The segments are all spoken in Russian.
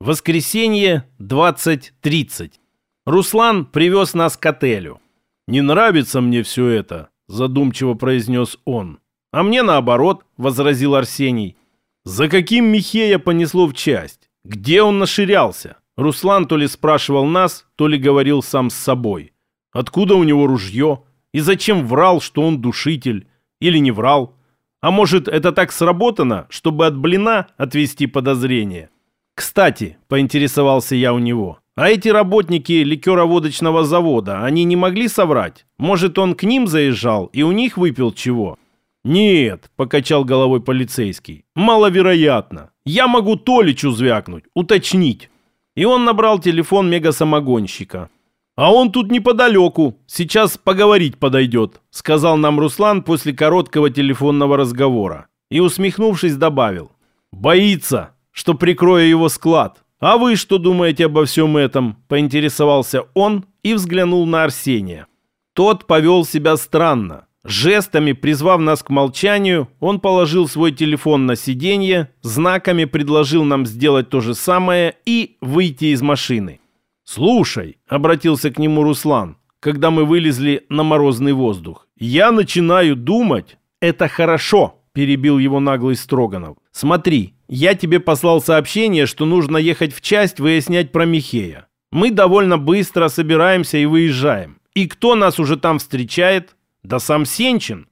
Воскресенье, 20.30. Руслан привез нас к отелю. «Не нравится мне все это», – задумчиво произнес он. «А мне наоборот», – возразил Арсений. «За каким Михея понесло в часть? Где он наширялся?» Руслан то ли спрашивал нас, то ли говорил сам с собой. Откуда у него ружье? И зачем врал, что он душитель? Или не врал? А может, это так сработано, чтобы от блина отвести подозрение? Кстати, поинтересовался я у него, а эти работники ликероводочного завода, они не могли соврать? Может, он к ним заезжал и у них выпил чего? «Нет», — покачал головой полицейский, — «маловероятно. Я могу Толичу звякнуть, уточнить». И он набрал телефон мегасамогонщика. «А он тут неподалеку, сейчас поговорить подойдет», — сказал нам Руслан после короткого телефонного разговора. И, усмехнувшись, добавил. «Боится, что прикрою его склад. А вы что думаете обо всем этом?» — поинтересовался он и взглянул на Арсения. Тот повел себя странно. Жестами призвав нас к молчанию, он положил свой телефон на сиденье, знаками предложил нам сделать то же самое и выйти из машины. «Слушай», — обратился к нему Руслан, когда мы вылезли на морозный воздух, «я начинаю думать...» «Это хорошо», — перебил его наглый Строганов. «Смотри, я тебе послал сообщение, что нужно ехать в часть выяснять про Михея. Мы довольно быстро собираемся и выезжаем. И кто нас уже там встречает? Да сам Сенчин».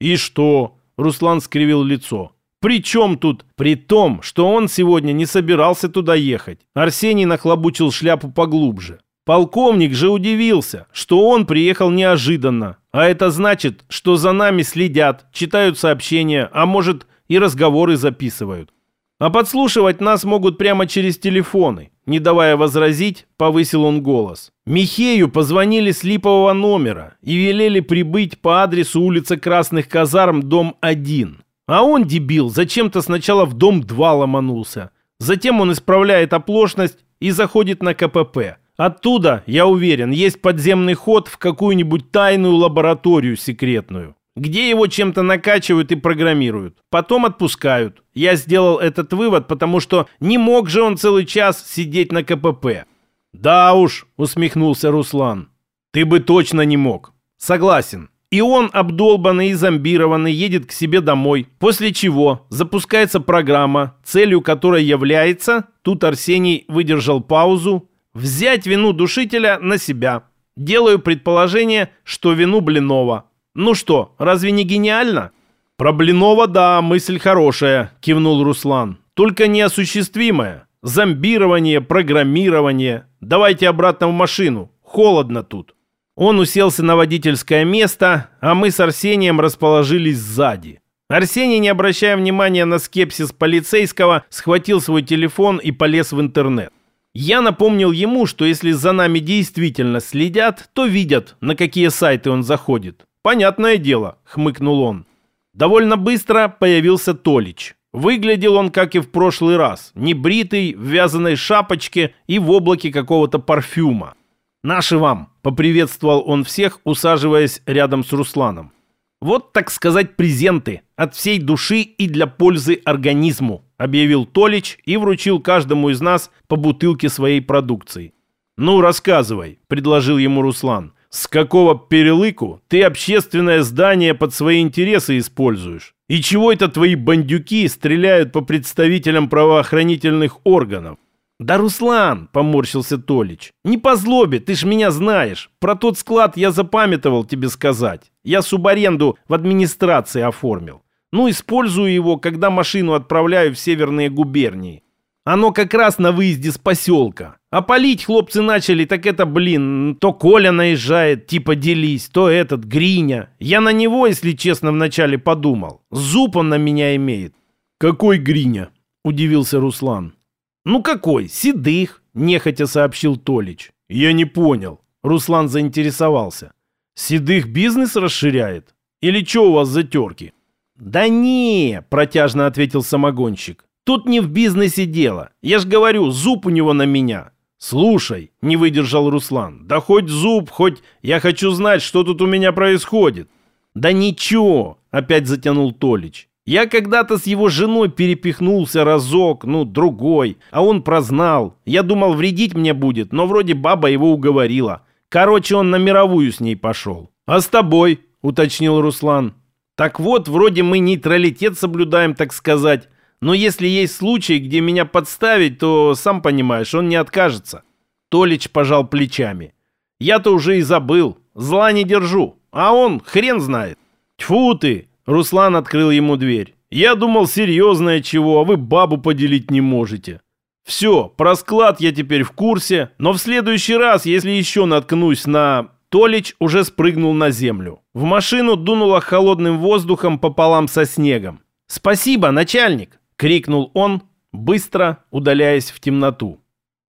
«И что?» — Руслан скривил лицо. При чем тут? При том, что он сегодня не собирался туда ехать. Арсений нахлобучил шляпу поглубже. Полковник же удивился, что он приехал неожиданно. А это значит, что за нами следят, читают сообщения, а может и разговоры записывают. А подслушивать нас могут прямо через телефоны. Не давая возразить, повысил он голос. Михею позвонили с липового номера и велели прибыть по адресу улица Красных Казарм, дом 1. А он, дебил, зачем-то сначала в дом 2 ломанулся. Затем он исправляет оплошность и заходит на КПП. Оттуда, я уверен, есть подземный ход в какую-нибудь тайную лабораторию секретную, где его чем-то накачивают и программируют. Потом отпускают. Я сделал этот вывод, потому что не мог же он целый час сидеть на КПП. «Да уж», — усмехнулся Руслан, — «ты бы точно не мог». «Согласен. И он, обдолбанный и зомбированный, едет к себе домой, после чего запускается программа, целью которой является, тут Арсений выдержал паузу, взять вину душителя на себя. Делаю предположение, что вину Блинова. Ну что, разве не гениально? Про Блинова, да, мысль хорошая, кивнул Руслан. Только неосуществимая. Зомбирование, программирование. Давайте обратно в машину. Холодно тут. Он уселся на водительское место, а мы с Арсением расположились сзади. Арсений, не обращая внимания на скепсис полицейского, схватил свой телефон и полез в интернет. Я напомнил ему, что если за нами действительно следят, то видят, на какие сайты он заходит. «Понятное дело», — хмыкнул он. Довольно быстро появился Толич. Выглядел он, как и в прошлый раз, небритый, в вязаной шапочке и в облаке какого-то парфюма. «Наши вам!» — поприветствовал он всех, усаживаясь рядом с Русланом. «Вот, так сказать, презенты от всей души и для пользы организму», — объявил Толич и вручил каждому из нас по бутылке своей продукции. «Ну, рассказывай», — предложил ему Руслан. «С какого перелыку ты общественное здание под свои интересы используешь? И чего это твои бандюки стреляют по представителям правоохранительных органов? «Да, Руслан!» — поморщился Толич. «Не по злобе, ты ж меня знаешь. Про тот склад я запамятовал тебе сказать. Я субаренду в администрации оформил. Ну, использую его, когда машину отправляю в северные губернии. Оно как раз на выезде с поселка. А полить хлопцы начали, так это, блин, то Коля наезжает, типа делись, то этот, Гриня. Я на него, если честно, вначале подумал. Зуб он на меня имеет. «Какой Гриня?» — удивился Руслан. «Ну какой? Седых!» – нехотя сообщил Толич. «Я не понял». Руслан заинтересовался. «Седых бизнес расширяет? Или что у вас за терки?» «Да не!» – протяжно ответил самогонщик. «Тут не в бизнесе дело. Я ж говорю, зуб у него на меня». «Слушай», – не выдержал Руслан, – «да хоть зуб, хоть я хочу знать, что тут у меня происходит». «Да ничего», – опять затянул Толич. Я когда-то с его женой перепихнулся разок, ну, другой, а он прознал. Я думал, вредить мне будет, но вроде баба его уговорила. Короче, он на мировую с ней пошел. «А с тобой?» — уточнил Руслан. «Так вот, вроде мы нейтралитет соблюдаем, так сказать. Но если есть случай, где меня подставить, то, сам понимаешь, он не откажется». Толич пожал плечами. «Я-то уже и забыл. Зла не держу. А он хрен знает». «Тьфу ты!» — Руслан открыл ему дверь. «Я думал, серьезное чего, а вы бабу поделить не можете». «Все, про склад я теперь в курсе, но в следующий раз, если еще наткнусь на...» Толич уже спрыгнул на землю. В машину дунуло холодным воздухом пополам со снегом. «Спасибо, начальник!» — крикнул он, быстро удаляясь в темноту.